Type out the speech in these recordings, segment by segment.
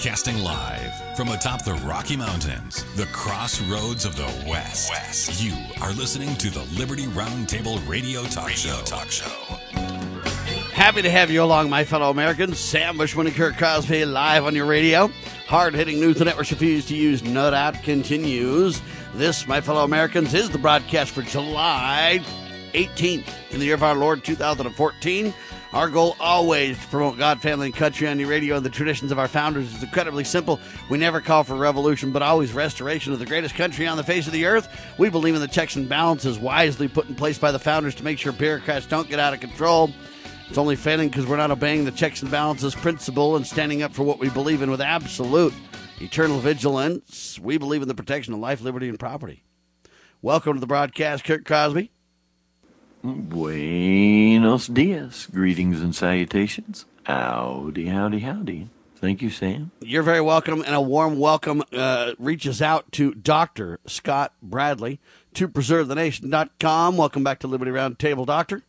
Broadcasting live from atop the Rocky Mountains, the crossroads of the West. West. You are listening to the Liberty Roundtable Radio Talk radio Show. Talk Show. Happy to have you along, my fellow Americans. Sam Bushman and Curt Crosby live on your radio. Hard hitting news the networks refuse to use, no doubt, continues. This, my fellow Americans, is the broadcast for July 18th in the year of our Lord 2014. Our goal always to promote God, family, and country on the radio and the traditions of our founders is incredibly simple. We never call for revolution, but always restoration of the greatest country on the face of the earth. We believe in the checks and balances wisely put in place by the founders to make sure bureaucrats don't get out of control. It's only failing because we're not obeying the checks and balances principle and standing up for what we believe in with absolute eternal vigilance. We believe in the protection of life, liberty, and property. Welcome to the broadcast, Curt Crosby. Buenos dias. Greetings and salutations. Howdy, howdy, howdy. Thank you, Sam. You're very welcome, and a warm welcome uh, reaches out to Dr. Scott Bradley to preservethenation.com. Welcome back to Liberty Roundtable, Doctor.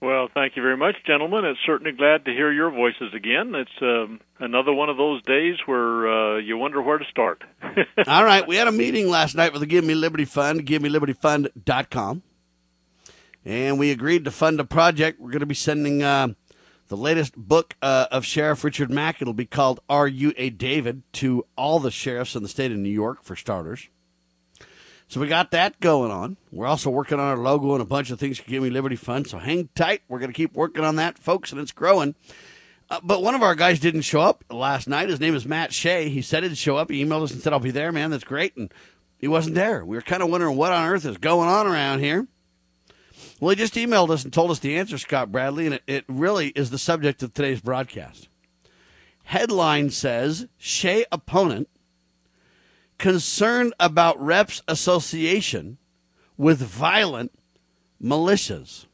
Well, thank you very much, gentlemen. It's certainly glad to hear your voices again. It's um, another one of those days where uh, you wonder where to start. All right, we had a meeting last night with the Give Me Liberty Fund, GiveMeLibertyFund.com and we agreed to fund a project. We're going to be sending uh, the latest book uh, of Sheriff Richard Mack. It'll be called Are You a David to all the sheriffs in the state of New York, for starters. So we got that going on. We're also working on our logo and a bunch of things to Give Me Liberty Fund. So hang tight. We're going to keep working on that, folks, and it's growing. Uh, but one of our guys didn't show up last night. His name is Matt Shea. He said he'd show up. He emailed us and said, I'll be there, man. That's great. And he wasn't there. We were kind of wondering what on earth is going on around here. Well, he just emailed us and told us the answer, Scott Bradley, and it, it really is the subject of today's broadcast. Headline says Shea opponent concerned about reps association with violent militias.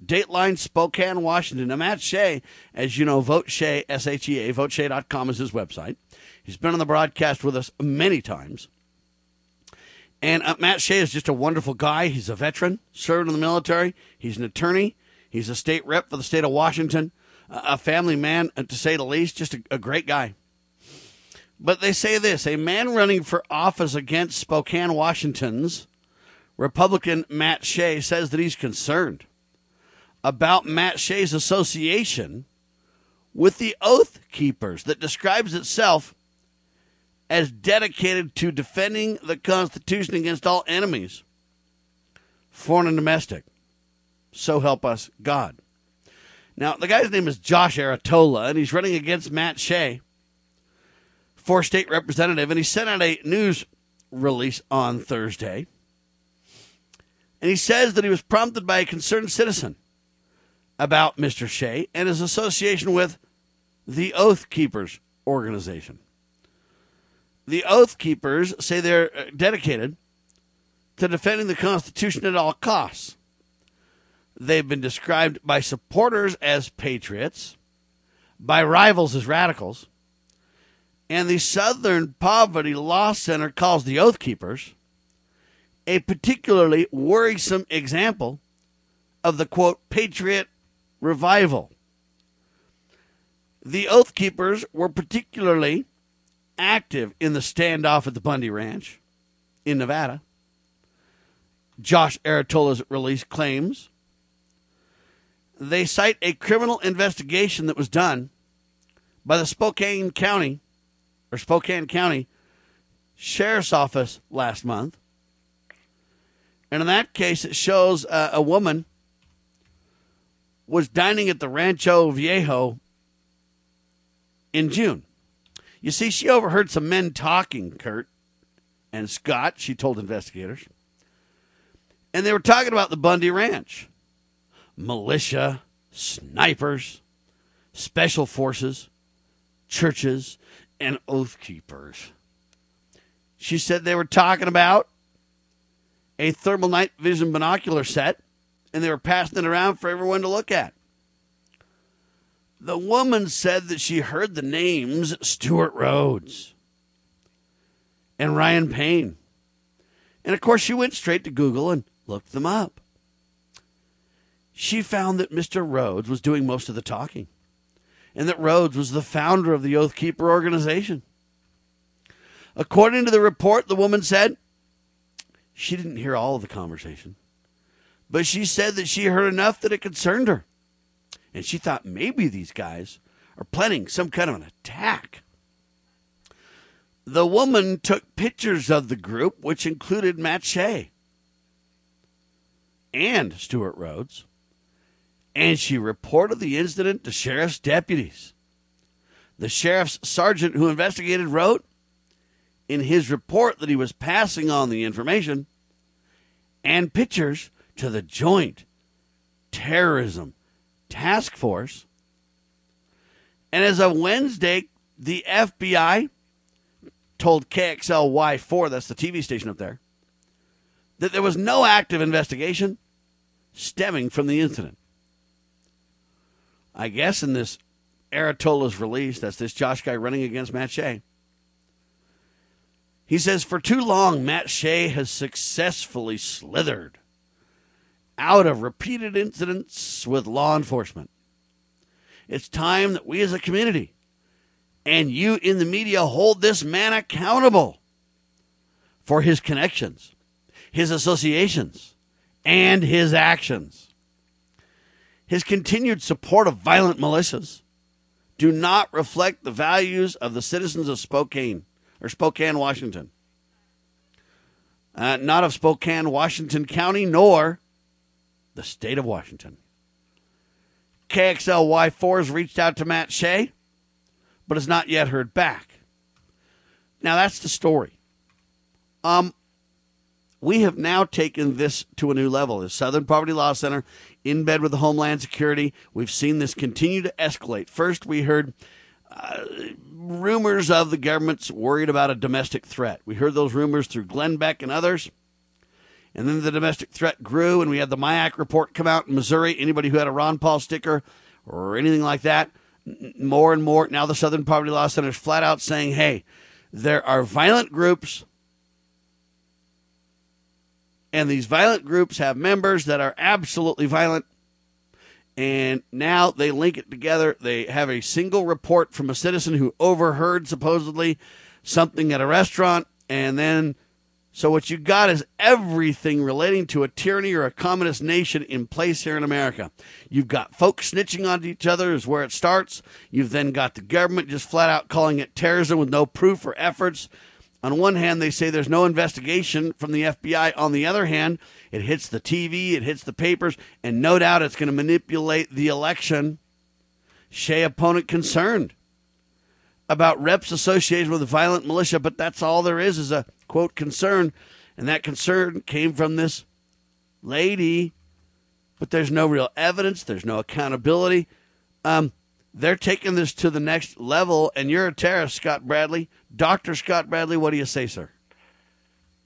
Dateline, Spokane, Washington. Now, Matt Shea, as you know, Vote Shea, S H E A, voteshea.com is his website. He's been on the broadcast with us many times. And uh, Matt Shea is just a wonderful guy. He's a veteran, served in the military. He's an attorney. He's a state rep for the state of Washington, a family man, uh, to say the least. Just a, a great guy. But they say this a man running for office against Spokane, Washington's Republican Matt Shea says that he's concerned about Matt Shea's association with the Oath Keepers that describes itself as dedicated to defending the Constitution against all enemies, foreign and domestic. So help us God. Now, the guy's name is Josh Arritola, and he's running against Matt Shea for state representative, and he sent out a news release on Thursday. And he says that he was prompted by a concerned citizen about Mr. Shea and his association with the Oath Keepers organization. The Oath Keepers say they're uh, dedicated to defending the Constitution at all costs. They've been described by supporters as patriots, by rivals as radicals, and the Southern Poverty Law Center calls the Oath Keepers a particularly worrisome example of the quote, patriot revival. The Oath Keepers were particularly active in the standoff at the Bundy Ranch in Nevada. Josh Arritola's release claims they cite a criminal investigation that was done by the Spokane County or Spokane County Sheriff's Office last month. And in that case, it shows uh, a woman was dining at the Rancho Viejo in June. You see, she overheard some men talking, Curt and Scott, she told investigators. And they were talking about the Bundy Ranch militia, snipers, special forces, churches, and oath keepers. She said they were talking about a thermal night vision binocular set, and they were passing it around for everyone to look at. The woman said that she heard the names Stewart Rhodes and Ryan Payne. And of course, she went straight to Google and looked them up. She found that Mr. Rhodes was doing most of the talking and that Rhodes was the founder of the Oath Keeper organization. According to the report, the woman said she didn't hear all of the conversation, but she said that she heard enough that it concerned her. And she thought maybe these guys are planning some kind of an attack. The woman took pictures of the group, which included Matt Shea and Stewart Rhodes, and she reported the incident to sheriff's deputies. The sheriff's sergeant who investigated wrote in his report that he was passing on the information and pictures to the Joint Terrorism Task Force. And as of Wednesday, the FBI told KXLY4, that's the TV station up there, that there was no active investigation stemming from the incident. I guess in this Arritola's release, that's this Josh guy running against Matt Shea. He says, for too long, Matt Shea has successfully slithered out of repeated incidents with law enforcement. It's time that we as a community and you in the media hold this man accountable for his connections, his associations, and his actions. His continued support of violent militias do not reflect the values of the citizens of Spokane or Spokane, Washington. Uh, not of Spokane, Washington County, nor the state of Washington. KXLY4 has reached out to Matt Shea but has not yet heard back. Now that's the story. Um, we have now taken this to a new level. The Southern Poverty Law Center in bed with the Homeland Security. We've seen this continue to escalate. First, we heard uh, rumors of the government's worried about a domestic threat. We heard those rumors through Glenn Beck and others. And then the domestic threat grew, and we had the MIAC report come out in Missouri. Anybody who had a Ron Paul sticker or anything like that more and more now the Southern Poverty Law Center is flat out saying, hey, there are violent groups, and these violent groups have members that are absolutely violent. And now they link it together. They have a single report from a citizen who overheard supposedly something at a restaurant, and then so what you got is everything relating to a tyranny or a communist nation in place here in America. You've got folks snitching on each other is where it starts. You've then got the government just flat out calling it terrorism with no proof or efforts. On one hand, they say there's no investigation from the FBI. On the other hand, it hits the TV, it hits the papers, and no doubt it's going to manipulate the election. Shea opponent concerned about reps associated with violent militia, but that's all there is is a quote concern. And that concern came from this lady, but there's no real evidence, there's no accountability. Um, they're taking this to the next level, and you're a terrorist, Scott Bradley. Dr. Scott Bradley, what do you say, sir?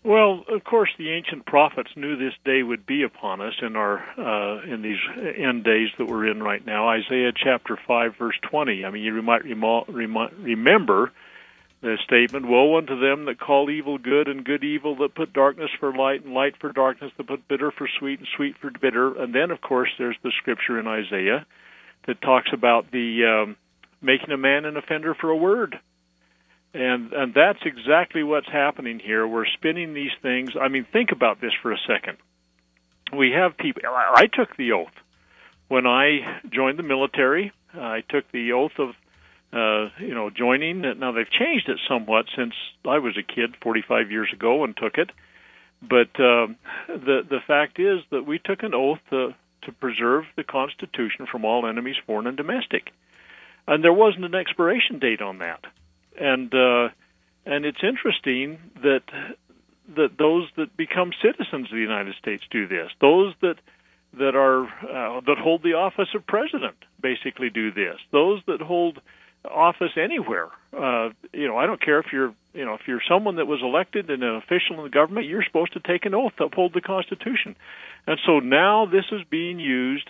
Well, of course, the ancient prophets knew this day would be upon us in our uh, in these end days that we're in right now. Isaiah chapter five, verse twenty. I mean, you might remember the statement: "Woe unto them that call evil good, and good evil, that put darkness for light, and light for darkness, that put bitter for sweet, and sweet for bitter." And then, of course, there's the scripture in Isaiah that talks about the um, making a man an offender for a word and and that's exactly what's happening here. We're spinning these things. I mean, think about this for a second. We have people. I took the oath when I joined the military. I took the oath of, uh, you know, joining. Now they've changed it somewhat since I was a kid 45 years ago and took it. But uh, the the fact is that we took an oath to to preserve the Constitution from all enemies, foreign and domestic, and there wasn't an expiration date on that and uh, and it's interesting that that those that become citizens of the United States do this. Those that that are uh, that hold the office of president basically do this. Those that hold office anywhere, uh, you know, I don't care if you're you know if you're someone that was elected and an official in the government, you're supposed to take an oath to uphold the Constitution. And so now this is being used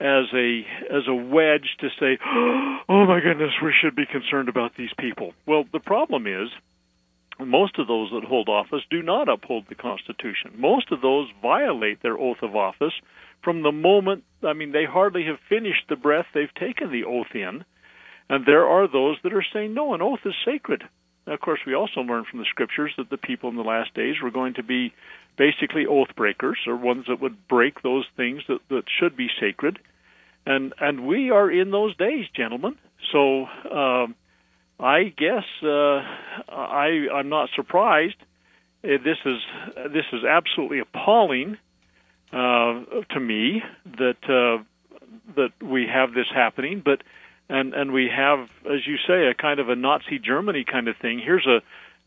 as a as a wedge to say, "Oh my goodness, we should be concerned about these people." Well, the problem is most of those that hold office do not uphold the Constitution. Most of those violate their oath of office from the moment, I mean, they hardly have finished the breath they've taken the oath in. And there are those that are saying, no, an oath is sacred. of course, we also learn from the scriptures that the people in the last days were going to be basically oath breakers, or ones that would break those things that, that should be sacred. And and we are in those days, gentlemen. So um, I guess uh, I I'm not surprised. Uh, This is this is absolutely appalling uh, to me that uh, that we have this happening, but and and we have, as you say, a kind of a Nazi Germany kind of thing. Here's a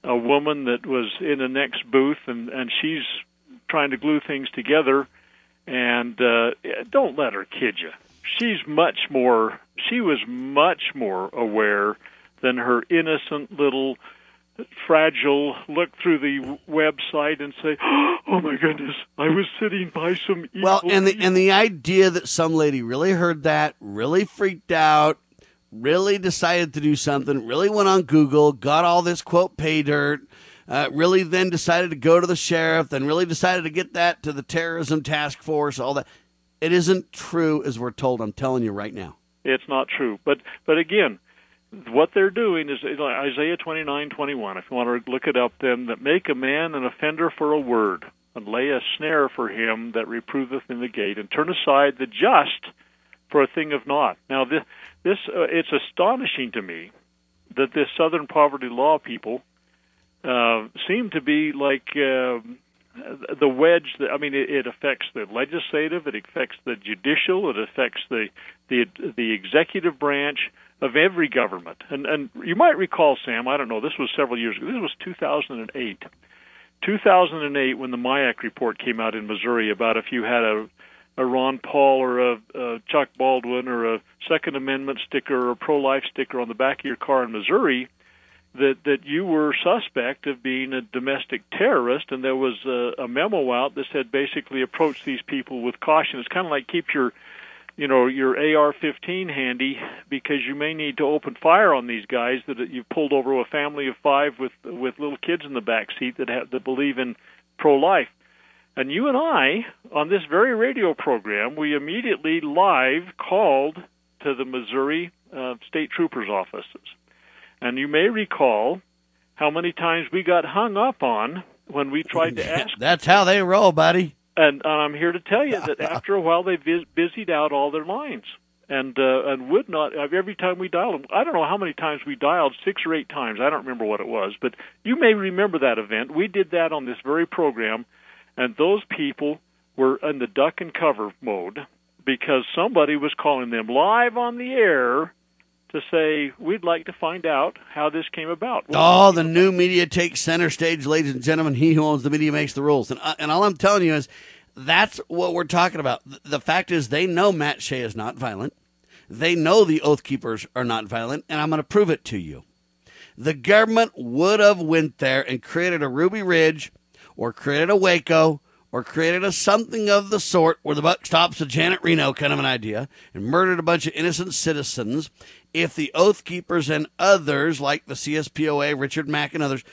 a woman that was in the next booth, and and she's trying to glue things together. And uh, don't let her kid you. She's much more. She was much more aware than her innocent little fragile look through the website and say, "Oh my goodness, I was sitting by some evil." Well, and the and the idea that some lady really heard that, really freaked out, really decided to do something, really went on Google, got all this quote pay dirt, uh, really then decided to go to the sheriff, then really decided to get that to the terrorism task force, all that. It isn't true as we're told. I'm telling you right now. it's not true. But but again, what they're doing is Isaiah twenty nine twenty one. If you want to look it up, then that make a man an offender for a word, and lay a snare for him that reproveth in the gate, and turn aside the just for a thing of naught. Now this this uh, it's astonishing to me that this Southern poverty law people uh, seem to be like. Uh, the wedge that I mean it, it affects the legislative, it affects the judicial, it affects the the the executive branch of every government. And and you might recall, Sam, I don't know, this was several years ago. This was 2008. 2008 when the MIAC report came out in Missouri about if you had a a Ron Paul or a, a Chuck Baldwin or a Second Amendment sticker or a pro-life sticker on the back of your car in Missouri, that that you were suspect of being a domestic terrorist, and there was a, a memo out that said basically approach these people with caution. It's kind of like keep your you know your AR-15 handy because you may need to open fire on these guys that you've pulled over a family of five with with little kids in the back seat that have that believe in pro-life. And you and I, on this very radio program, we immediately live called to the Missouri uh, State Troopers offices. And you may recall how many times we got hung up on when we tried to ask That's how they roll, buddy. and, and I'm here to tell you that after a while they vis- busied out all their lines and uh, and would not uh, every time we dialed them. I don't know how many times we dialed, six or eight times. I don't remember what it was, but you may remember that event. We did that on this very program, and those people were in the duck and cover mode because somebody was calling them live on the air to say we'd like to find out how this came about. Oh, the new media takes center stage, ladies and gentlemen. He who owns the media makes the rules. And, uh, and all I'm telling you is that's what we're talking about. The fact is, they know Matt Shea is not violent. They know the Oath Keepers are not violent, and I'm going to prove it to you. The government would have went there and created a Ruby Ridge, or created a Waco, or created a something of the sort where the buck stops at Janet Reno kind of an idea, and murdered a bunch of innocent citizens if the Oath Keepers and others, like the CSPOA, Richard Mack, and others,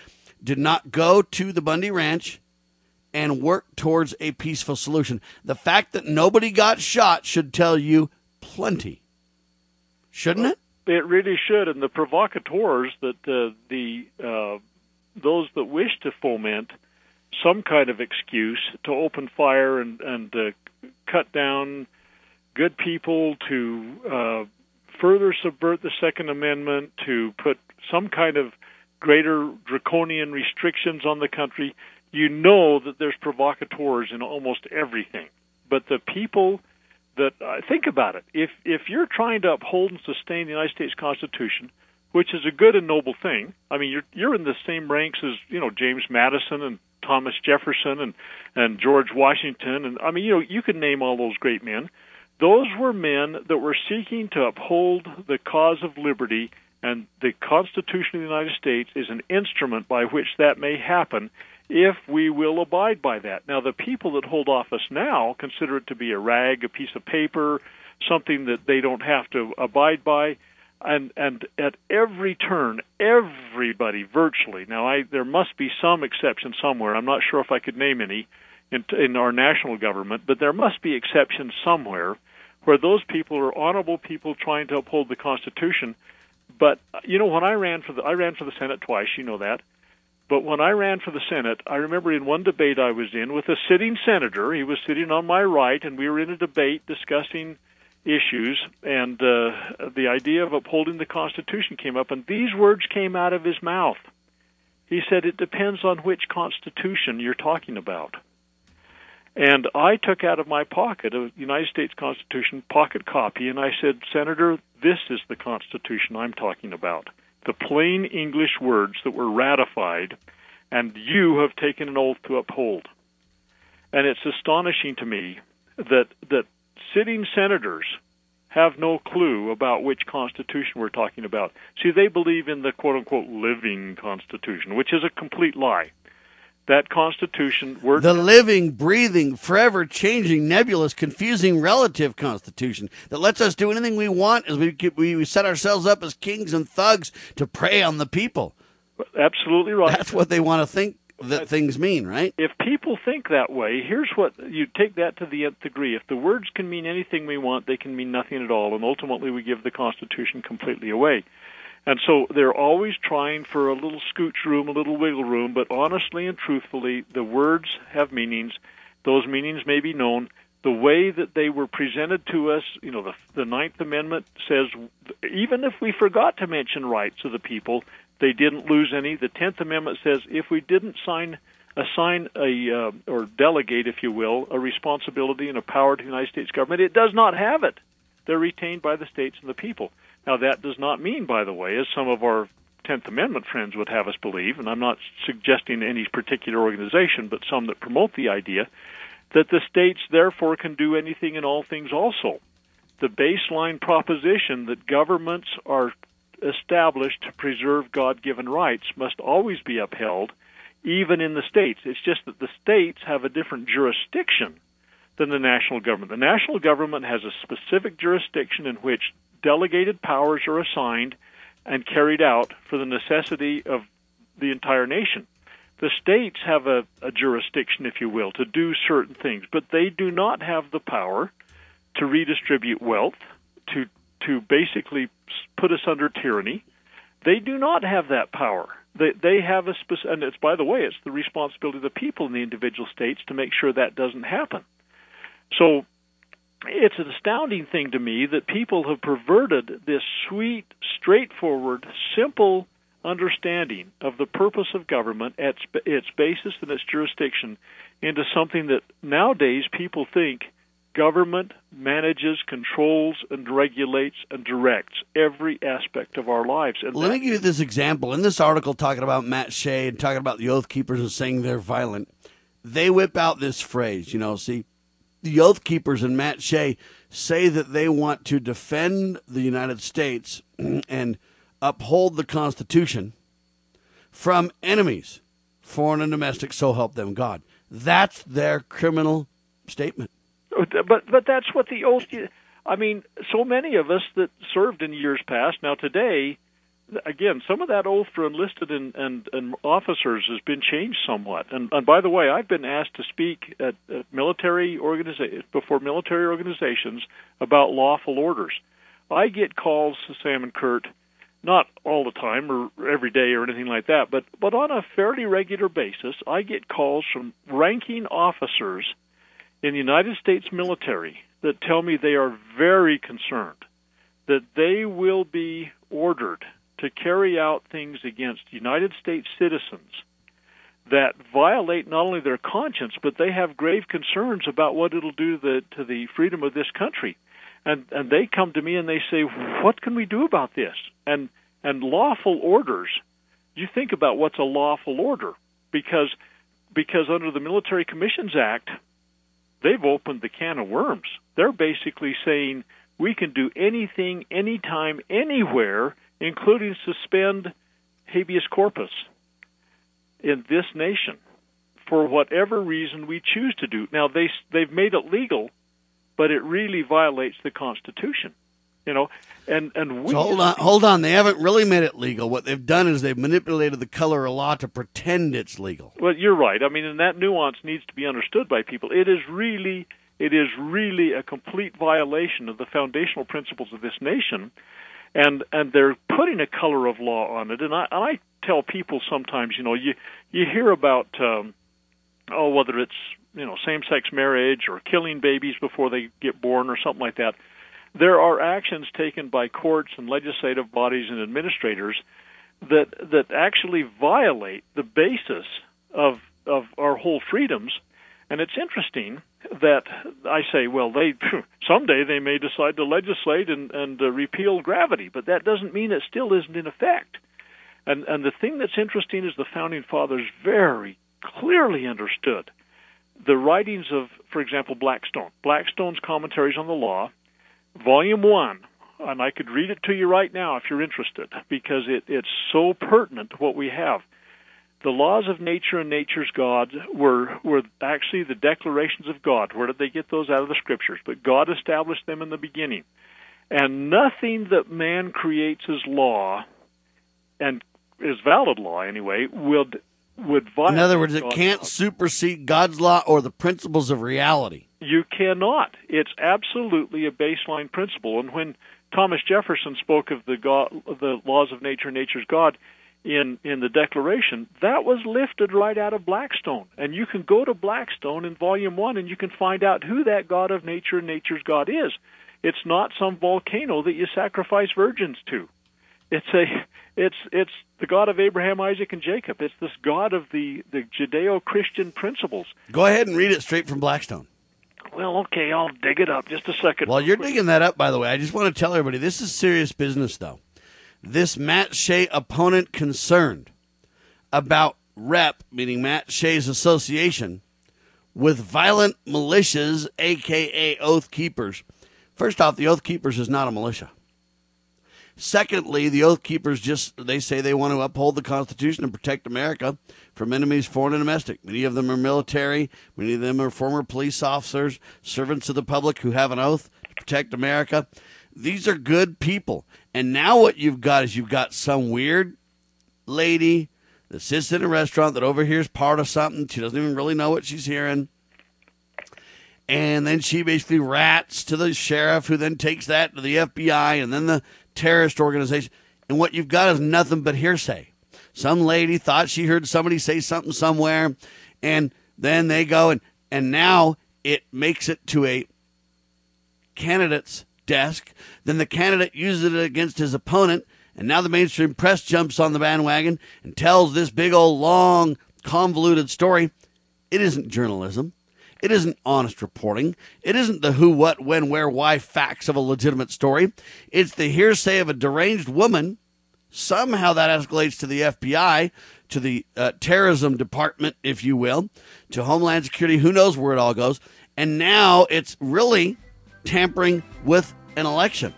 did not go to the Bundy Ranch and work towards a peaceful solution. The fact that nobody got shot should tell you plenty, shouldn't it? It really should, and the provocateurs that uh, the uh, those that wish to foment some kind of excuse to open fire and and uh, cut down good people to uh, further subvert the Second Amendment, to put some kind of greater draconian restrictions on the country. You know that there's provocateurs in almost everything, but the people that uh, think about it. If if you're trying to uphold and sustain the United States Constitution, which is a good and noble thing, I mean you're you're in the same ranks as you know James Madison and Thomas Jefferson and and George Washington and I mean you know you can name all those great men. Those were men that were seeking to uphold the cause of liberty, and the Constitution of the United States is an instrument by which that may happen if we will abide by that. Now, the people that hold office now consider it to be a rag, a piece of paper, something that they don't have to abide by. And and at every turn, everybody virtually. Now, I there must be some exception somewhere. I'm not sure if I could name any in, in our national government, but there must be exceptions somewhere where those people are honorable people trying to uphold the Constitution, But you know, when I ran for the I ran for the Senate twice. You know that. But when I ran for the Senate, I remember in one debate I was in with a sitting senator. He was sitting on my right, and we were in a debate discussing issues, and uh, the idea of upholding the Constitution came up, and these words came out of his mouth. He said, It depends on which Constitution you're talking about. And I took out of my pocket a United States Constitution pocket copy, and I said, Senator, this is the Constitution I'm talking about. The plain English words that were ratified, and you have taken an oath to uphold. And it's astonishing to me that that sitting senators have no clue about which constitution we're talking about. See, they believe in the quote unquote living constitution, which is a complete lie. That constitution, we're the living, breathing, forever changing, nebulous, confusing relative constitution that lets us do anything we want as we we set ourselves up as kings and thugs to prey on the people. Absolutely right. That's what they want to think that things mean, right? If people think that way, here's what you take that to the nth degree. If the words can mean anything we want, they can mean nothing at all, and ultimately we give the Constitution completely away. And so they're always trying for a little scooch room, a little wiggle room, but honestly and truthfully, the words have meanings. Those meanings may be known. The way that they were presented to us, you know, the, the Ninth Amendment says even if we forgot to mention rights of the people, they didn't lose any. The Tenth Amendment says if we didn't sign assign a uh, or delegate, if you will, a responsibility and a power to the United States government, it does not have it. They're retained by the states and the people. Now that does not mean, by the way, as some of our Tenth Amendment friends would have us believe, and I'm not suggesting any particular organization, but some that promote the idea that the states therefore can do anything and all things also. The baseline proposition that governments are established to preserve God given rights must always be upheld, even in the states. It's just that the states have a different jurisdiction than the national government. The national government has a specific jurisdiction in which delegated powers are assigned and carried out for the necessity of the entire nation. The states have a, a jurisdiction, if you will, to do certain things, but they do not have the power to redistribute wealth, to to basically put us under tyranny. They do not have that power. They they have a specific, and it's by the way, it's the responsibility of the people in the individual states to make sure that doesn't happen. So it's an astounding thing to me that people have perverted this sweet, straightforward, simple understanding of the purpose of government, its, its basis and its jurisdiction, into something that nowadays people think government manages, controls, and regulates and directs every aspect of our lives. And Let that, me give you this example. In this article, talking about Matt Shea and talking about the Oath Keepers and saying they're violent, they whip out this phrase. You know, see, the Oath Keepers and Matt Shea say that they want to defend the United States and uphold the Constitution from enemies, foreign and domestic. So help them God. That's their criminal statement. But but that's what the oath. I mean, so many of us that served in years past. Now today, again, some of that oath for enlisted and, and, and officers has been changed somewhat. And, and by the way, I've been asked to speak at, at military organiza- before military organizations about lawful orders. I get calls, to Sam and Curt, not all the time or every day or anything like that, but but on a fairly regular basis, I get calls from ranking officers in the United States military that tell me they are very concerned that they will be ordered to carry out things against United States citizens that violate not only their conscience, but they have grave concerns about what it'll do to the, to the freedom of this country. And, and they come to me and they say, what can we do about this? And, and lawful orders, you think about what's a lawful order because, because under the Military Commissions Act, they've opened the can of worms. They're basically saying we can do anything, anytime, anywhere, including suspend habeas corpus in this nation for whatever reason we choose to do. Now they they've made it legal, but it really violates the Constitution. You know, and and we so hold on, hold on. They haven't really made it legal. What they've done is they've manipulated the color of law to pretend it's legal. Well, you're right. I mean, and that nuance needs to be understood by people. It is really, it is really a complete violation of the foundational principles of this nation. and and they're putting a color of law on it. And I and I tell people sometimes, you know, you you hear about um, oh whether it's you know same sex marriage or killing babies before they get born or something like that. There are actions taken by courts and legislative bodies and administrators that that actually violate the basis of of our whole freedoms. And it's interesting that I say, well, they someday they may decide to legislate and, and uh, repeal gravity, but that doesn't mean it still isn't in effect. And and the thing that's interesting is the founding fathers very clearly understood the writings of, for example, Blackstone. Blackstone's commentaries on the law, volume one, and I could read it to you right now if you're interested, because it, it's so pertinent to what we have the laws of nature and nature's God were were actually the declarations of God. Where did they get those out of the scriptures? But God established them in the beginning. And nothing that man creates as law and is valid law anyway would would violate In other words, it God's can't law. supersede God's law or the principles of reality. You cannot. It's absolutely a baseline principle. And when Thomas Jefferson spoke of the God, the laws of nature, nature's God, in in the Declaration, that was lifted right out of Blackstone. And you can go to Blackstone in Volume One, and you can find out who that God of nature, and nature's God is. It's not some volcano that you sacrifice virgins to. It's a it's it's the God of Abraham, Isaac, and Jacob. It's this God of the the Judeo-Christian principles. Go ahead and read it straight from Blackstone. Well, okay, I'll dig it up just a second. While you're digging that up, by the way, I just want to tell everybody this is serious business, though. This Matt Shea opponent concerned about rep, meaning Matt Shea's association, with violent militias, aka Oath Keepers. First off, the Oath Keepers is not a militia. Secondly, the Oath Keepers just they say they want to uphold the Constitution and protect America from enemies, foreign and domestic. Many of them are military. Many of them are former police officers, servants of the public who have an oath to protect America. These are good people. And now what you've got is you've got some weird lady that sits in a restaurant that overhears part of something. She doesn't even really know what she's hearing. And then she basically rats to the sheriff, who then takes that to the FBI and then the terrorist organization. And what you've got is nothing but hearsay. Some lady thought she heard somebody say something somewhere, and then they go and and now it makes it to a candidate's desk. Then the candidate uses it against his opponent, and now the mainstream press jumps on the bandwagon and tells this big old long convoluted story. It isn't journalism. It isn't honest reporting. It isn't the who, what, when, where, why facts of a legitimate story. It's the hearsay of a deranged woman. Somehow that escalates to the FBI, to the uh, terrorism department, if you will, to Homeland Security. Who knows where it all goes? And now it's really tampering with an election.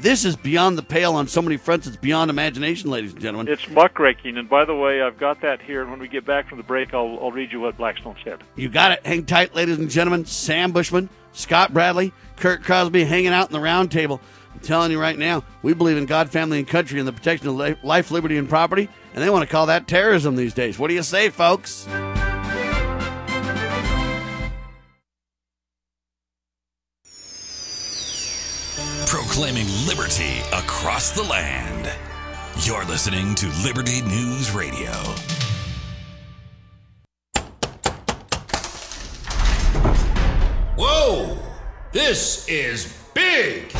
This is beyond the pale on so many fronts. It's beyond imagination, ladies and gentlemen. It's muckraking, and by the way, I've got that here. And when we get back from the break, I'll, I'll read you what Blackstone said. You got it. Hang tight, ladies and gentlemen. Sam Bushman, Scott Bradley, Curt Crosby hanging out in the round table. I'm telling you right now, we believe in God, family, and country and the protection of life, liberty, and property. And they want to call that terrorism these days. What do you say, folks? Proclaiming liberty across the land. You're listening to Liberty News Radio. Whoa! This is big!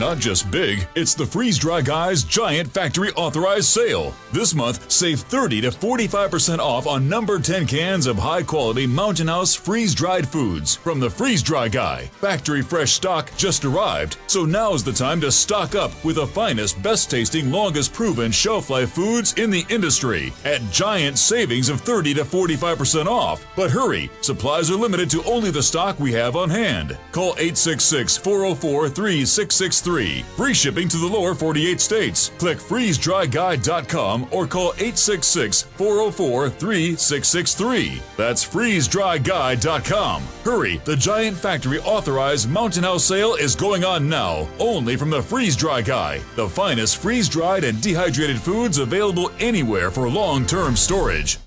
Not just big, it's the Freeze Dry Guys Giant Factory Authorized Sale. This month, save 30 to 45% off on number 10 cans of high quality Mountain House freeze dried foods from the Freeze Dry Guy. Factory fresh stock just arrived, so now's the time to stock up with the finest, best tasting, longest proven shelf life foods in the industry at giant savings of 30 to 45% off. But hurry, supplies are limited to only the stock we have on hand. Call 866 404 3663. Free shipping to the lower 48 states. Click freezedryguy.com or call 866 404 3663. That's freezedryguy.com. Hurry, the Giant Factory authorized Mountain House sale is going on now, only from the Freeze Dry Guy, the finest freeze dried and dehydrated foods available anywhere for long term storage.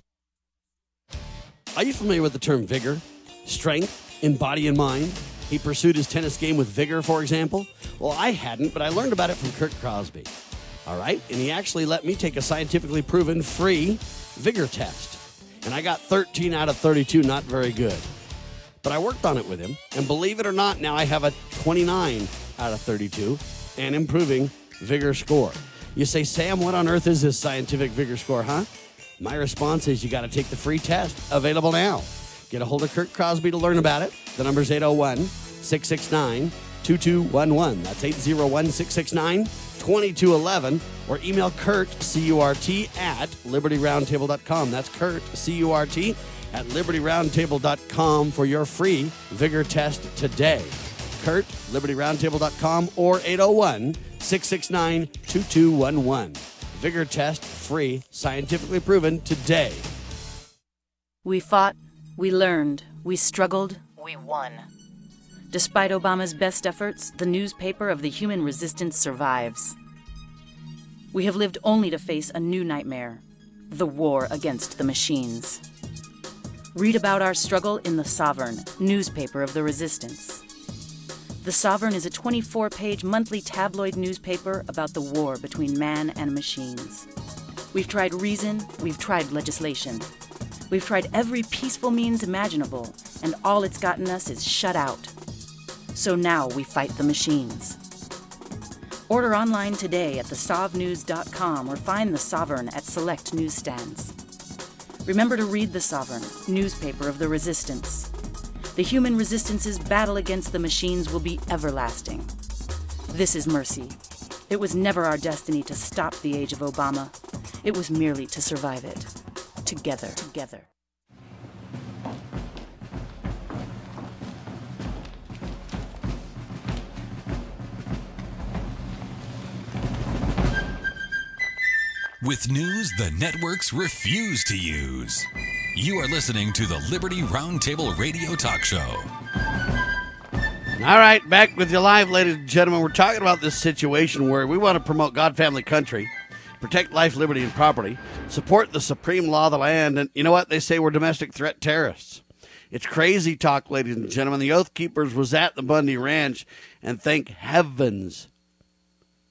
Are you familiar with the term vigor, strength in body and mind? He pursued his tennis game with vigor, for example? Well, I hadn't, but I learned about it from Curt Crosby. All right? And he actually let me take a scientifically proven free vigor test. And I got 13 out of 32, not very good. But I worked on it with him, and believe it or not, now I have a 29 out of 32 and improving vigor score. You say, Sam, what on earth is this scientific vigor score, huh? My response is you got to take the free test available now. Get a hold of Curt Crosby to learn about it. The number's 801 669 2211. That's 801 669 2211. Or email Curt, C U R T, at libertyroundtable.com. That's Curt, C U R T, at libertyroundtable.com for your free vigor test today. Curt, libertyroundtable.com, or 801 669 2211. Vigor test free, scientifically proven today. We fought, we learned, we struggled, we won. Despite Obama's best efforts, the newspaper of the human resistance survives. We have lived only to face a new nightmare the war against the machines. Read about our struggle in The Sovereign, newspaper of the resistance. The Sovereign is a 24 page monthly tabloid newspaper about the war between man and machines. We've tried reason, we've tried legislation. We've tried every peaceful means imaginable, and all it's gotten us is shut out. So now we fight the machines. Order online today at thesovnews.com or find The Sovereign at select newsstands. Remember to read The Sovereign, newspaper of the resistance. The human resistance's battle against the machines will be everlasting. This is mercy. It was never our destiny to stop the age of Obama. It was merely to survive it. Together. Together. With news the networks refuse to use. You are listening to the Liberty Roundtable Radio Talk Show. All right, back with you live, ladies and gentlemen. We're talking about this situation where we want to promote God, family, country, protect life, liberty, and property, support the supreme law of the land, and you know what? They say we're domestic threat terrorists. It's crazy talk, ladies and gentlemen. The Oath Keepers was at the Bundy Ranch, and thank heavens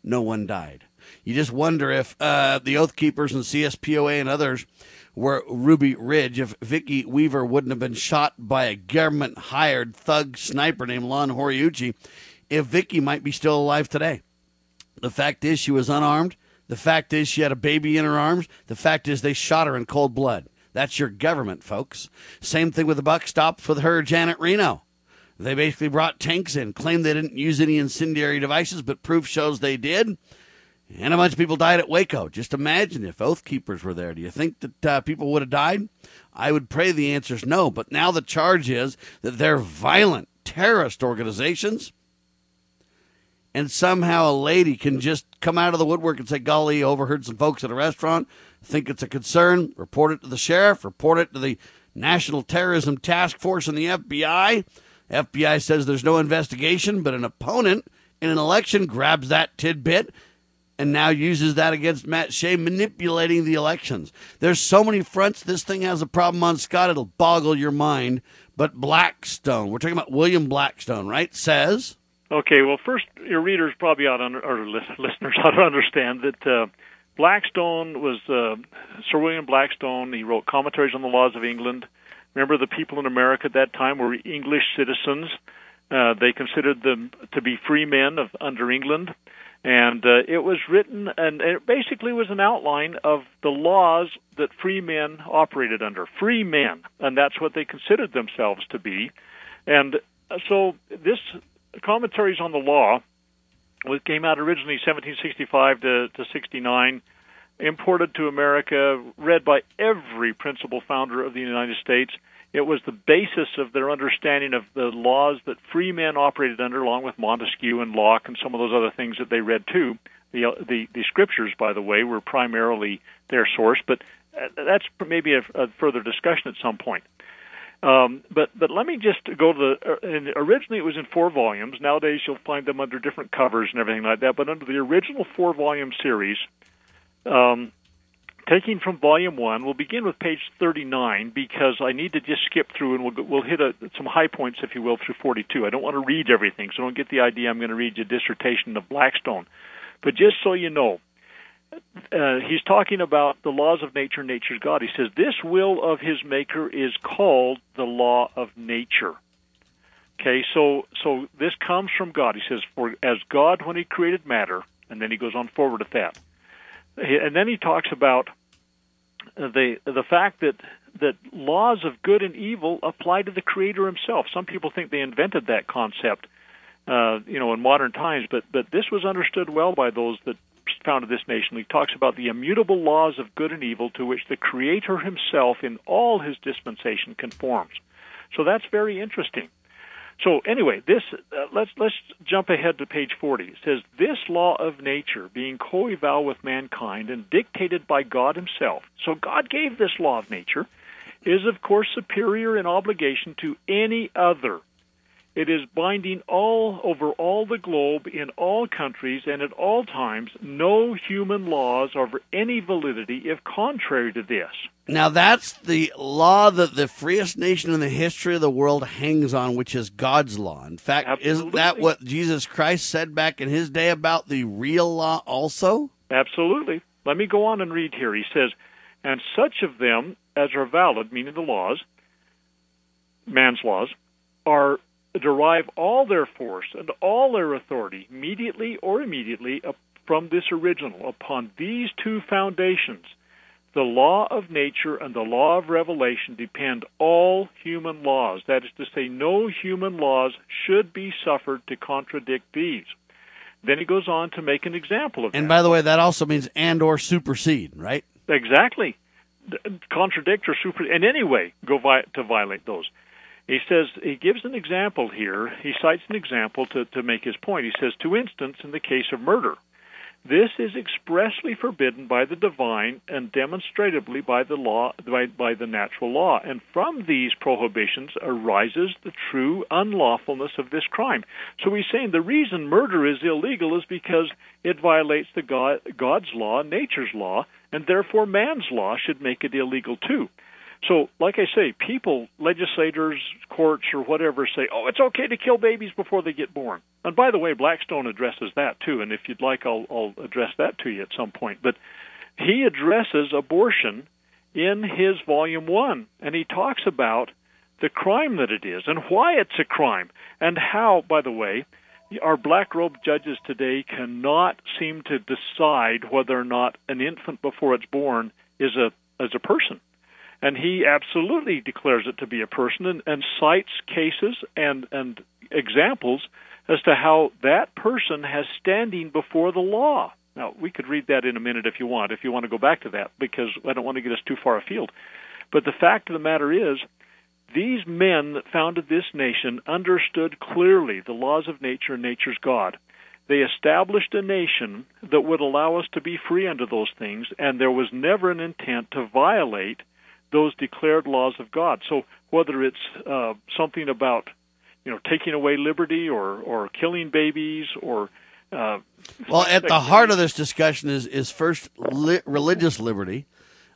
no one died. You just wonder if uh, the Oath Keepers and CSPOA and others were Ruby Ridge, if Vicki Weaver wouldn't have been shot by a government hired thug sniper named Lon Horiuchi, if Vicki might be still alive today. The fact is, she was unarmed. The fact is, she had a baby in her arms. The fact is, they shot her in cold blood. That's your government, folks. Same thing with the buck stops with her, Janet Reno. They basically brought tanks in, claimed they didn't use any incendiary devices, but proof shows they did. And a bunch of people died at Waco. Just imagine if Oath Keepers were there. Do you think that uh, people would have died? I would pray the answer is no. But now the charge is that they're violent terrorist organizations. And somehow a lady can just come out of the woodwork and say, golly, overheard some folks at a restaurant, think it's a concern, report it to the sheriff, report it to the National Terrorism Task Force and the FBI. FBI says there's no investigation, but an opponent in an election grabs that tidbit and now uses that against Matt Shea, manipulating the elections. There's so many fronts. This thing has a problem on Scott. It'll boggle your mind. But Blackstone, we're talking about William Blackstone, right? Says. Okay, well, first, your readers probably ought to, or listeners ought to understand that uh, Blackstone was uh, Sir William Blackstone. He wrote commentaries on the laws of England. Remember, the people in America at that time were English citizens. Uh, they considered them to be free men of under England and uh, it was written and it basically was an outline of the laws that free men operated under free men and that's what they considered themselves to be and uh, so this commentaries on the law which came out originally 1765 to, to 69 imported to america read by every principal founder of the united states it was the basis of their understanding of the laws that free men operated under, along with Montesquieu and Locke and some of those other things that they read too. The the, the scriptures, by the way, were primarily their source, but uh, that's maybe a, a further discussion at some point. Um, but but let me just go to the. Uh, originally, it was in four volumes. Nowadays, you'll find them under different covers and everything like that. But under the original four volume series, um, taking from volume one. We'll begin with page 39 because I need to just skip through and we'll we'll hit a, some high points, if you will, through 42. I don't want to read everything, so don't get the idea I'm going to read you a dissertation of Blackstone. But just so you know, uh, he's talking about the laws of nature, nature's God. He says this will of his maker is called the law of nature. Okay, so so this comes from God. He says, "For as God, when He created matter," and then he goes on forward with that, and then he talks about the the fact that that laws of good and evil apply to the Creator Himself. Some people think they invented that concept, uh, you know, in modern times, but but this was understood well by those that founded this nation. He talks about the immutable laws of good and evil to which the Creator Himself, in all His dispensation, conforms. So that's very interesting. So anyway, this uh, let's let's jump ahead to page 40. It says this law of nature being coeval with mankind and dictated by God himself. So God gave this law of nature is of course superior in obligation to any other it is binding all over all the globe in all countries and at all times. No human laws are of any validity if contrary to this. Now that's the law that the freest nation in the history of the world hangs on, which is God's law. In fact, Absolutely. isn't that what Jesus Christ said back in his day about the real law also? Absolutely. Let me go on and read here. He says, And such of them as are valid, meaning the laws, man's laws, are derive all their force and all their authority, immediately or immediately, from this original. Upon these two foundations, the law of nature and the law of revelation depend all human laws. That is to say, no human laws should be suffered to contradict these. Then he goes on to make an example of And that. by the way, that also means and or supersede, right? Exactly. Contradict or supersede, in any way, go vi- to violate those. He says he gives an example here. He cites an example to, to make his point. He says, to instance, in the case of murder, this is expressly forbidden by the divine and demonstratively by the law by, by the natural law. And from these prohibitions arises the true unlawfulness of this crime. So he's saying the reason murder is illegal is because it violates the God, God's law, nature's law, and therefore man's law should make it illegal too. So, like I say, people, legislators, courts, or whatever say, oh, it's okay to kill babies before they get born. And by the way, Blackstone addresses that too, and if you'd like, I'll, I'll address that to you at some point. But he addresses abortion in his volume one, and he talks about the crime that it is and why it's a crime, and how, by the way, our black robe judges today cannot seem to decide whether or not an infant before it's born is a is a person and he absolutely declares it to be a person and, and cites cases and and examples as to how that person has standing before the law. Now, we could read that in a minute if you want, if you want to go back to that, because I don't want to get us too far afield. But the fact of the matter is, these men that founded this nation understood clearly the laws of nature and nature's God. They established a nation that would allow us to be free under those things, and there was never an intent to violate those declared laws of God. So whether it's uh, something about you know taking away liberty or or killing babies or uh, well, at the heart of this discussion is is first li- religious liberty,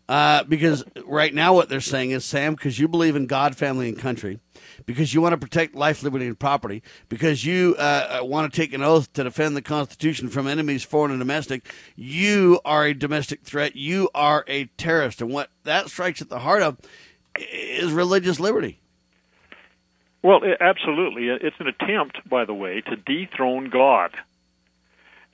uh, because right now what they're saying is Sam, because you believe in God, family, and country, because you want to protect life, liberty, and property, because you uh, want to take an oath to defend the Constitution from enemies, foreign and domestic, you are a domestic threat. You are a terrorist, and what that strikes at the heart of is religious liberty. Well, absolutely, it's an attempt, by the way, to dethrone God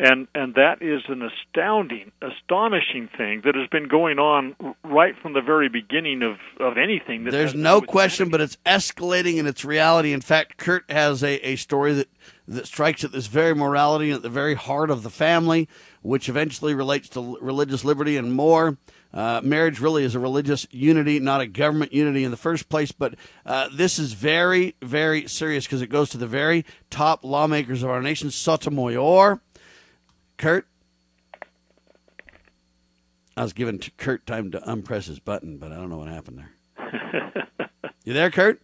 and and that is an astounding, astonishing thing that has been going on right from the very beginning of of anything. There's no question, but it's escalating in its reality. In fact, Curt has a, a story that that strikes at this very morality at the very heart of the family, which eventually relates to religious liberty and more. Uh, marriage really is a religious unity, not a government unity in the first place. But uh, this is very, very serious because it goes to the very top lawmakers of our nation, Sotomayor Curt? I was giving Curt time to unpress his button, but I don't know what happened there. you there, Curt?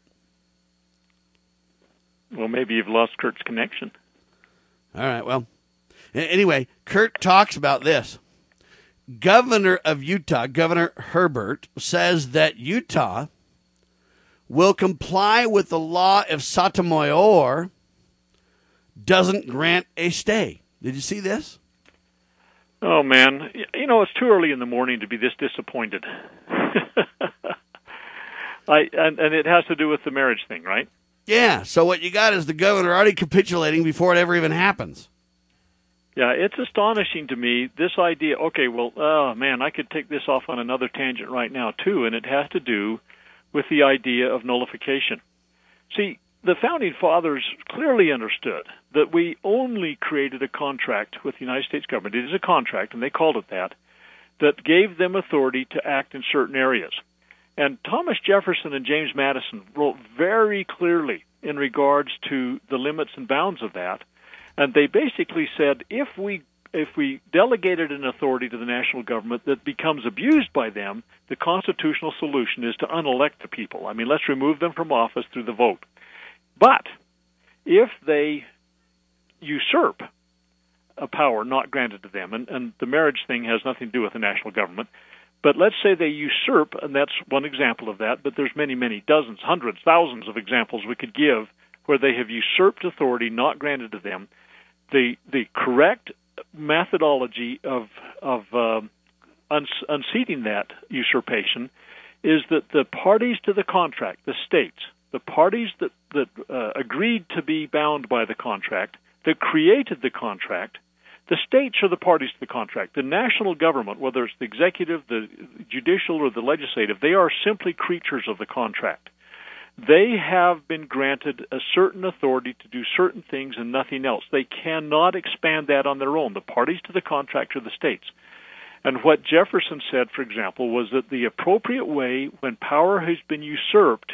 Well, maybe you've lost Curt's connection. All right. Well, anyway, Curt talks about this. governor of Utah, Governor Herbert, says that Utah will comply with the law if Sotomayor doesn't grant a stay. Did you see this? Oh man, you know it's too early in the morning to be this disappointed. I and, and it has to do with the marriage thing, right? Yeah. So what you got is the governor already capitulating before it ever even happens. Yeah, it's astonishing to me this idea. Okay, well, oh man, I could take this off on another tangent right now too, and it has to do with the idea of nullification. See, the founding fathers clearly understood that we only created a contract with the United States government. It is a contract, and they called it that, that gave them authority to act in certain areas. And Thomas Jefferson and James Madison wrote very clearly in regards to the limits and bounds of that. And they basically said if we if we delegated an authority to the national government that becomes abused by them, the constitutional solution is to unelect the people. I mean, let's remove them from office through the vote. But if they usurp a power not granted to them, and, and the marriage thing has nothing to do with the national government, but let's say they usurp, and that's one example of that, but there's many, many dozens, hundreds, thousands of examples we could give where they have usurped authority not granted to them. The the correct methodology of of uh, unseating that usurpation is that the parties to the contract, the states, the parties that that uh, agreed to be bound by the contract, that created the contract, the states are the parties to the contract. The national government, whether it's the executive, the judicial, or the legislative, they are simply creatures of the contract. They have been granted a certain authority to do certain things and nothing else. They cannot expand that on their own. The parties to the contract are the states. And what Jefferson said, for example, was that the appropriate way when power has been usurped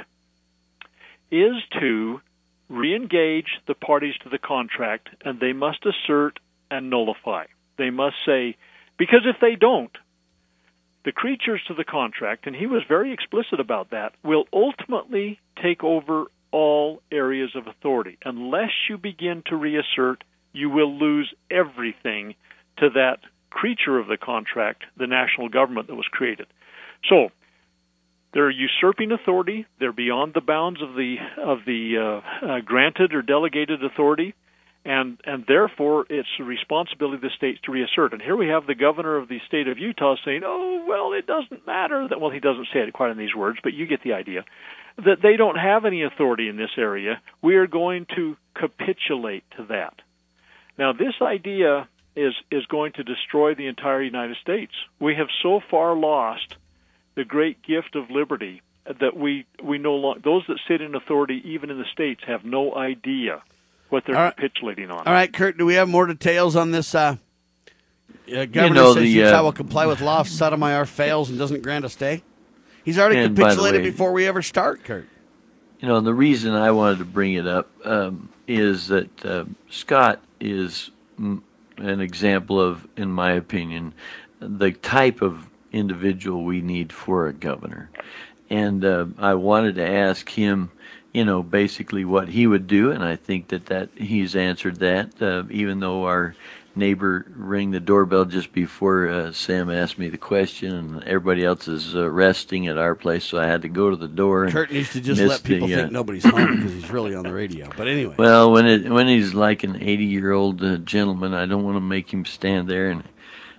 is to re-engage the parties to the contract and they must assert and nullify. They must say, because if they don't, the creatures to the contract, and he was very explicit about that, will ultimately take over all areas of authority. Unless you begin to reassert, you will lose everything to that creature of the contract, the national government that was created. So, they're usurping authority. They're beyond the bounds of the of the uh, uh, granted or delegated authority and and therefore it's the responsibility of the states to reassert. And here we have the governor of the state of Utah saying, "Oh, well, it doesn't matter that." Well, he doesn't say it quite in these words, but you get the idea that they don't have any authority in this area. We are going to capitulate to that. Now, this idea is is going to destroy the entire United States. We have so far lost the great gift of liberty that we we no longer those that sit in authority, even in the states, have no idea what they're right. capitulating on. All right, Curt, do we have more details on this? Uh, uh, governor you know, says the, uh, will comply with law if Sotomayor fails and doesn't grant a stay. He's already capitulated way, before we ever start, Curt. You know, the reason I wanted to bring it up um, is that uh, Scott is an example of, in my opinion, the type of individual we need for a governor. And uh, I wanted to ask him you know, basically what he would do, and I think that that he's answered that. Uh, even though our neighbor rang the doorbell just before uh, Sam asked me the question, and everybody else is uh, resting at our place, so I had to go to the door. Curt needs to just let people the, think uh, nobody's home because he's really on the radio. But anyway, well, when it when he's like an eighty-year-old uh, gentleman, I don't want to make him stand there and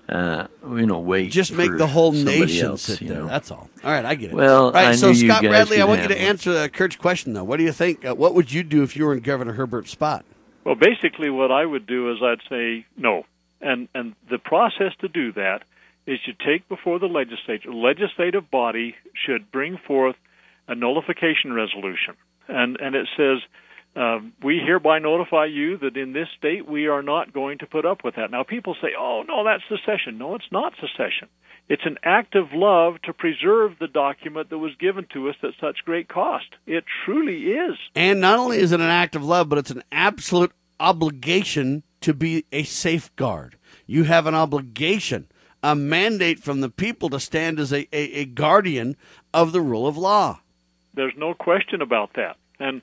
uh, you know, wait. Just make the whole nation else, sit there. Know. That's all. All right, I get it. Well, all right. I so Scott Bradley, I want you to answer uh, Curt's question though. What do you think? Uh, what would you do if you were in Governor Herbert's spot? Well, basically, what I would do is I'd say no, and and the process to do that is you take before the legislature. Legislative body should bring forth a nullification resolution, and and it says uh, we hereby notify you that in this state we are not going to put up with that. Now, people say, oh, no, that's secession. No, it's not secession. It's an act of love to preserve the document that was given to us at such great cost. It truly is. And not only is it an act of love, but it's an absolute obligation to be a safeguard. You have an obligation, a mandate from the people to stand as a, a, a guardian of the rule of law. There's no question about that. And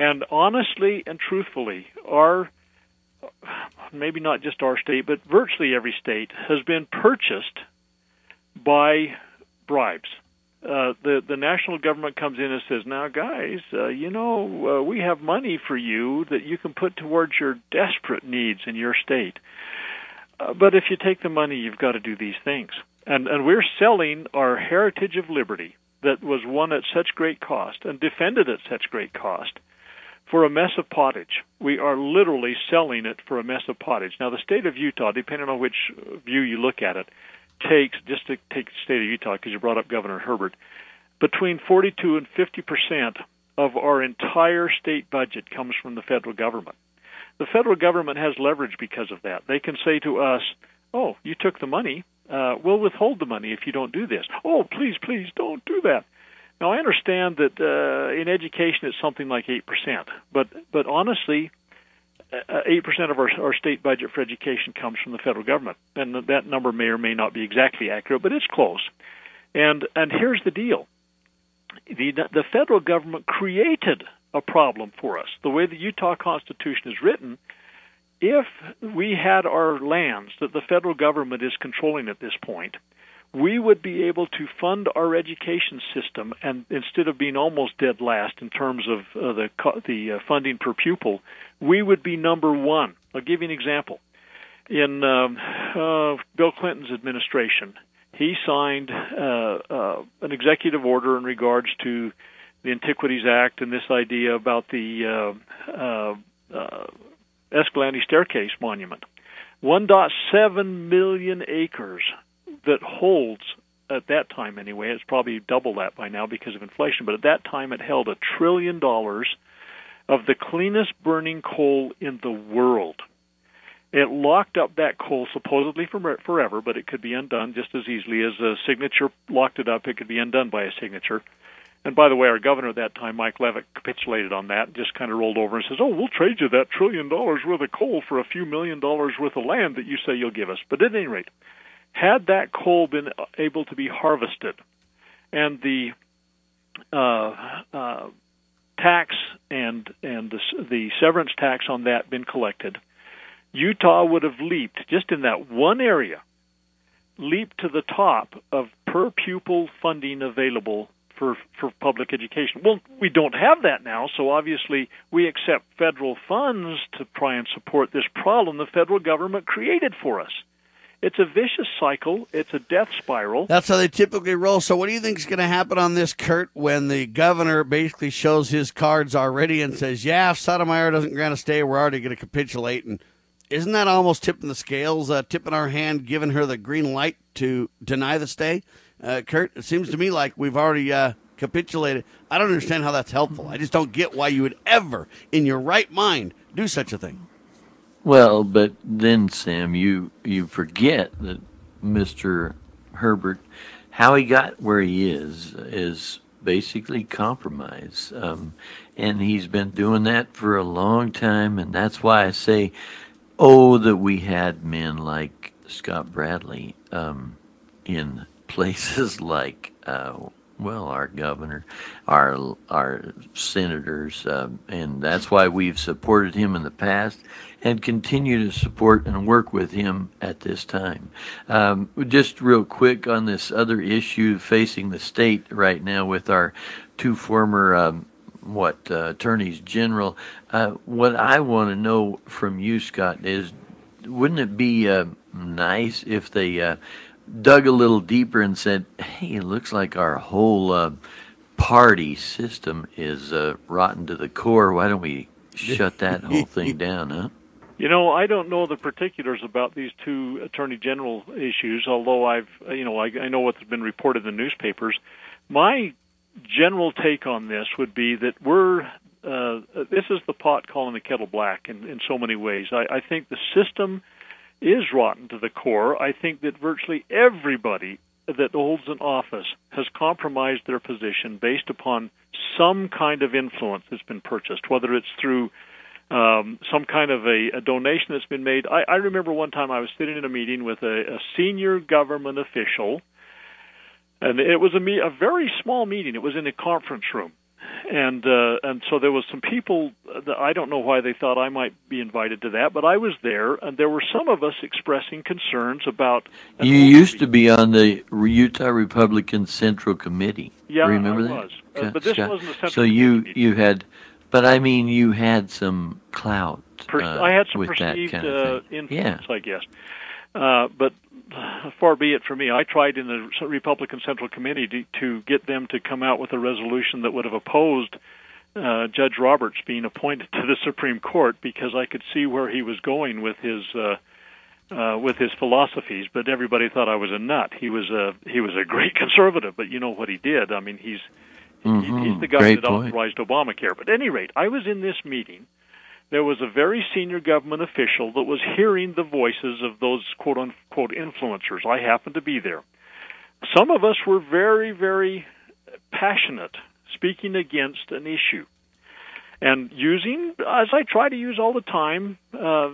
and honestly and truthfully, our maybe not just our state, but virtually every state has been purchased by bribes. Uh, the the national government comes in and says, "Now, guys, uh, you know uh, we have money for you that you can put towards your desperate needs in your state. Uh, but if you take the money, you've got to do these things." And and we're selling our heritage of liberty that was won at such great cost and defended at such great cost for a mess of pottage. We are literally selling it for a mess of pottage. Now, the state of Utah, depending on which view you look at it, takes just to take the state of Utah because you brought up Governor Herbert, between 42 and 50 percent of our entire state budget comes from the federal government. The federal government has leverage because of that. They can say to us, "Oh, you took the money. Uh, we'll withhold the money if you don't do this." Oh, please, please don't do that. Now I understand that uh, in education it's something like eight percent, but but honestly, uh, eight percent of our, our state budget for education comes from the federal government, and that number may or may not be exactly accurate, but it's close. And and here's the deal: the the federal government created a problem for us. The way the Utah Constitution is written, if we had our lands that the federal government is controlling at this point, we would be able to fund our education system, and instead of being almost dead last in terms of uh, the the uh, funding per pupil, we would be number one. I'll give you an example. In um, uh, Bill Clinton's administration, he signed uh, uh, an executive order in regards to the Antiquities Act and this idea about the uh, Escalante Staircase Monument. 1.7 million acres that holds at that time anyway, it's probably double that by now because of inflation, but at that time it held a trillion dollars of the cleanest burning coal in the world. It locked up that coal supposedly for forever, but it could be undone just as easily as a signature locked it up. It could be undone by a signature. And by the way, our governor at that time, Mike Leavitt, capitulated on that and just kind of rolled over and says, "Oh, we'll trade you that trillion dollars worth of coal for a few million dollars worth of land that you say you'll give us." But at any rate, had that coal been able to be harvested and the uh, uh, tax and and the, the severance tax on that been collected, Utah would have leaped just in that one area, leaped to the top of per pupil funding available for for public education. Well, we don't have that now, so obviously we accept federal funds to try and support this problem the federal government created for us. It's a vicious cycle. It's a death spiral. That's how they typically roll. So, what do you think is going to happen on this, Curt, when the governor basically shows his cards already and says, "Yeah, if Sotomayor doesn't grant a stay, we're already going to capitulate"? And isn't that almost tipping the scales, uh, tipping our hand, giving her the green light to deny the stay? Uh, Curt, it seems to me like we've already uh, capitulated. I don't understand how that's helpful. I just don't get why you would ever, in your right mind, do such a thing. Well, but then Sam, you you forget that Mr. Herbert, how he got where he is, is basically compromise, um, and he's been doing that for a long time, and that's why I say, oh, that we had men like Scott Bradley um, in places like. Uh, well, our governor, our our senators, um, and that's why we've supported him in the past and continue to support and work with him at this time. Um, just real quick on this other issue facing the state right now with our two former um, what uh, attorneys general. Uh, what I want to know from you, Scott, is wouldn't it be uh, nice if they uh, dug a little deeper and said, "Hey, it looks like our whole uh, party system is uh, rotten to the core. Why don't we shut that whole thing down, huh?" You know, I don't know the particulars about these two attorney general issues, although I've, you know, I, I know what's been reported in the newspapers. My general take on this would be that we're, uh, this is the pot calling the kettle black in, in so many ways. I, I think the system is rotten to the core. I think that virtually everybody that holds an office has compromised their position based upon some kind of influence that's been purchased, whether it's through um, some kind of a, a donation that's been made. I, I remember one time I was sitting in a meeting with a, a senior government official, and it was a, me- a very small meeting. It was in a conference room, and uh, and so there was some people that I don't know why they thought I might be invited to that, but I was there, and there were some of us expressing concerns about. You used to be on the Utah Republican Central Committee. Yeah, remember I that? was, uh, but this Scott? wasn't a Central So you Committee. you had, but I mean you had some clout. Per- uh, I had some with that perceived kind uh, of thing. influence, I guess. Uh, but uh, far be it from me. I tried in the Republican Central Committee to, to get them to come out with a resolution that would have opposed uh, Judge Roberts being appointed to the Supreme Court because I could see where he was going with his uh, uh, with his philosophies. But everybody thought I was a nut. He was a he was a great conservative, but you know what he did. I mean, he's Mhm. He's the guy Great that point. authorized Obamacare. But at any rate, I was in this meeting. There was a very senior government official that was hearing the voices of those quote unquote influencers. I happened to be there. Some of us were very, very passionate, speaking against an issue. And using, as I try to use all the time, uh,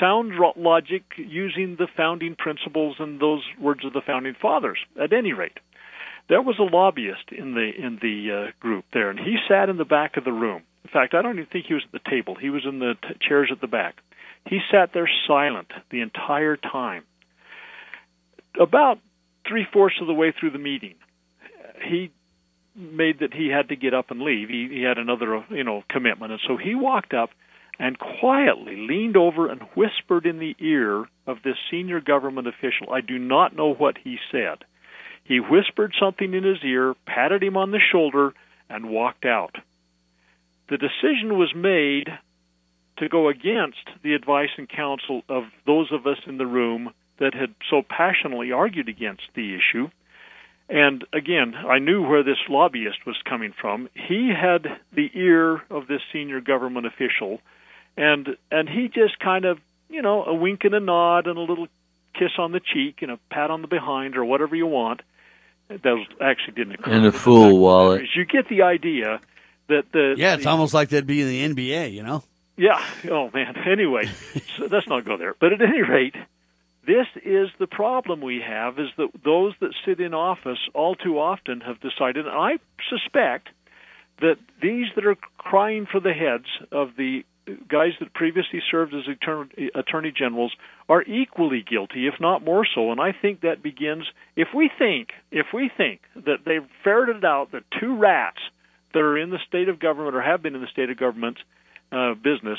sound logic, using the founding principles and those words of the founding fathers. At any rate, there was a lobbyist in the in the uh, group there, and he sat in the back of the room. In fact, I don't even think he was at the table. He was in the t- chairs at the back. He sat there silent the entire time. About three fourths of the way through the meeting, he made that he had to get up and leave. He, he had another, uh, you know, commitment, and so he walked up and quietly leaned over and whispered in the ear of this senior government official. I do not know what he said. He whispered something in his ear, patted him on the shoulder, and walked out. The decision was made to go against the advice and counsel of those of us in the room that had so passionately argued against the issue. And again, I knew where this lobbyist was coming from. He had the ear of this senior government official, and and he just kind of, you know, a wink and a nod and a little kiss on the cheek and a pat on the behind or whatever you want. That actually didn't occur. And a But the full fact of the wallet. You get the idea that the Yeah, it's the- almost like they'd be in the NBA, you know? yeah. Oh man. Anyway, so let's not go there. But at any rate, this is the problem we have: is that those that sit in office all too often have decided. And I suspect that these that are crying for the heads of the guys that previously served as attorney, generals are equally guilty, if not more so. And I think that begins if we think if we think that they've ferreted out the two rats that are in the state of government or have been in the state of government uh, business,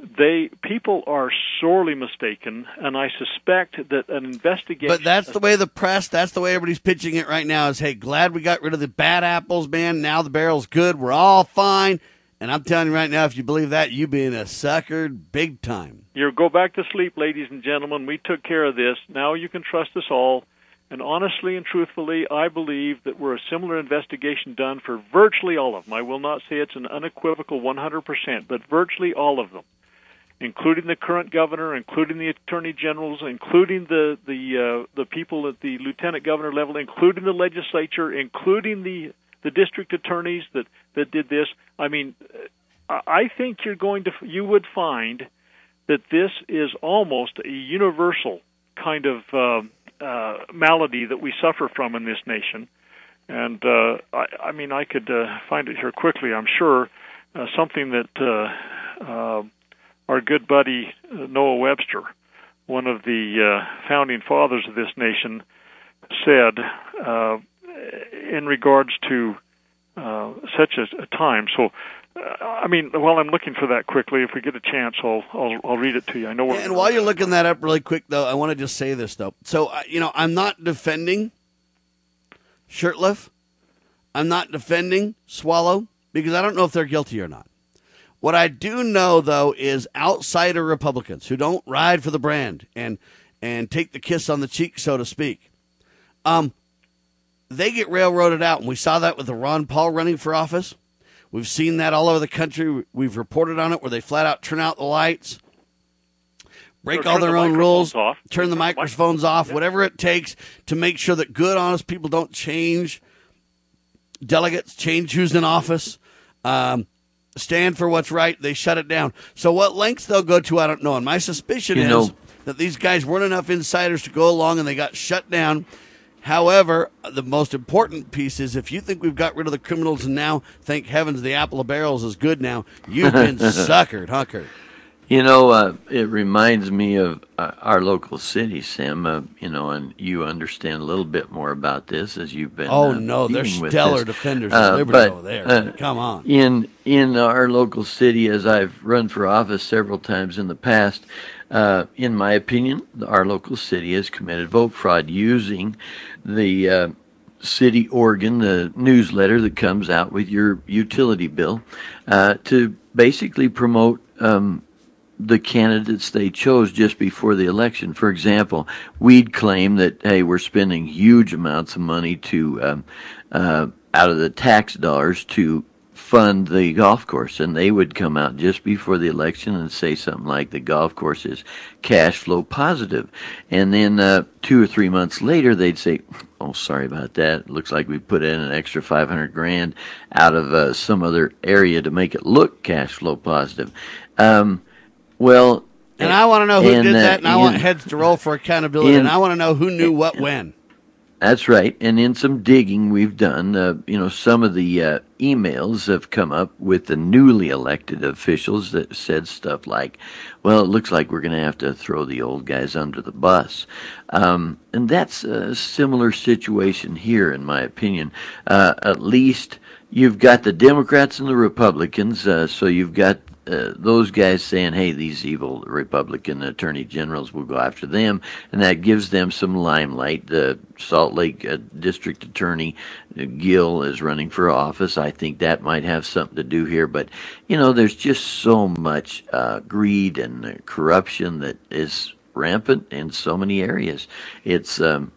they people are sorely mistaken, and I suspect that an investigation. But that's the way the press, that's the way everybody's pitching it right now is, hey, glad we got rid of the bad apples, man. Now the barrel's good. We're all fine. And I'm telling you right now, if you believe that, you being a sucker big time. You go back to sleep, ladies and gentlemen. We took care of this. Now you can trust us all. And honestly and truthfully, I believe that we're a similar investigation done for virtually all of them. I will not say it's an unequivocal 100%, but virtually all of them, including the current governor, including the attorney generals, including the the uh, the people at the lieutenant governor level, including the legislature, including the the district attorneys that that did this. I mean, I think you're going to you would find that this is almost a universal kind of um uh, malady that we suffer from in this nation. And uh, I, I mean, I could uh, find it here quickly. I'm sure uh, something that uh, uh, our good buddy uh, Noah Webster, one of the uh, founding fathers of this nation, said uh, in regards to uh, such a, a time. So, uh, I mean, while I'm looking for that quickly, if we get a chance, I'll I'll, I'll read it to you. I know where. And while you're looking that up really quick, though, I want to just say this, though. So, uh, you know, I'm not defending Shurtleff. I'm not defending Swallow because I don't know if they're guilty or not. What I do know, though, is outsider Republicans who don't ride for the brand and and take the kiss on the cheek, so to speak. Um, they get railroaded out, and we saw that with the Ron Paul running for office. We've seen that all over the country. We've reported on it where they flat out turn out the lights, break all turn the their own rules, off. turn the microphones off, whatever it takes to make sure that good, honest people don't change delegates, change who's in office, um, stand for what's right. They shut it down. So what lengths they'll go to, I don't know. And my suspicion You is know- that these guys weren't enough insiders to go along, and they got shut down. However, the most important piece is if you think we've got rid of the criminals and now, thank heavens, the apple of barrels is good now, you've been suckered, huh, Curt? You know, uh, it reminds me of uh, our local city, Sam. Uh, you know, and you understand a little bit more about this as you've been. Oh uh, no, they're stellar defenders Uh, of liberty but, over there. uh, Come on. In in our local city, as I've run for office several times in the past, uh, in my opinion, our local city has committed vote fraud using the uh, city organ, the newsletter that comes out with your utility bill, uh, to basically promote. Um, the candidates they chose just before the election. For example, we'd claim that hey, we're spending huge amounts of money to um, uh, out of the tax dollars to fund the golf course, and they would come out just before the election and say something like the golf course is cash flow positive, and then uh, two or three months later they'd say. Oh, sorry about that. Looks like we put in an extra 500 grand out of uh, some other area to make it look cash flow positive. Um, well, And I want to know who and, did uh, that, and I want heads to roll for accountability, and I want to know who knew what when. That's right. And in some digging we've done, uh, you know, some of the uh, emails have come up with the newly elected officials that said stuff like, well, it looks like we're going to have to throw the old guys under the bus. Um, and that's a similar situation here, in my opinion. Uh, at least you've got the Democrats and the Republicans, uh, so you've got uh, those guys saying, "Hey, these evil Republican attorney generals will go after them," and that gives them some limelight. The Salt Lake uh, District Attorney uh, Gill is running for office. I think that might have something to do here. But you know, there's just so much uh, greed and corruption that is rampant in so many areas. It's um,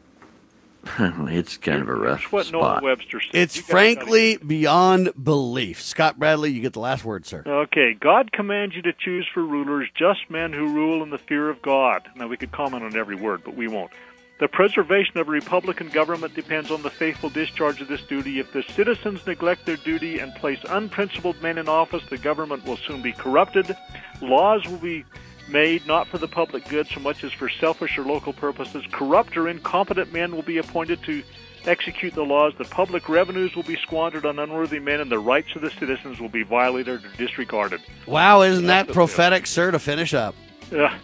it's kind of a rough Here's what Noah spot. Webster said. It's You guys frankly beyond belief. Scott Bradley, you get the last word, sir. Okay, God commands you to choose for rulers just men who rule in the fear of God. Now, we could comment on every word, but we won't. The preservation of a Republican government depends on the faithful discharge of this duty. If the citizens neglect their duty and place unprincipled men in office, the government will soon be corrupted. Laws will be made not for the public good so much as for selfish or local purposes. Corrupt or incompetent men will be appointed to execute the laws. The public revenues will be squandered on unworthy men, and the rights of the citizens will be violated or disregarded. Wow, isn't that prophetic, sir, to finish up? Yeah.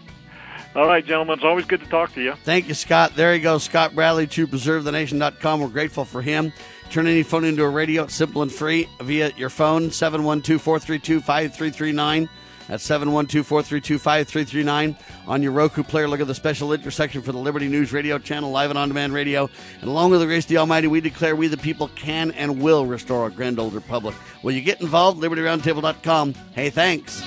All right, gentlemen. It's always good to talk to you. Thank you, Scott. There you go. Scott Bradley to preservethenation.com. We're grateful for him. Turn any phone into a radio. Simple and free via your phone, 712 432 5339. That's 712 432 5339. On your Roku player, look at the special intersection for the Liberty News Radio channel, live and on demand radio. And along with the grace of the Almighty, we declare we the people can and will restore our grand old republic. Will you get involved? LibertyRoundtable.com. Hey, thanks.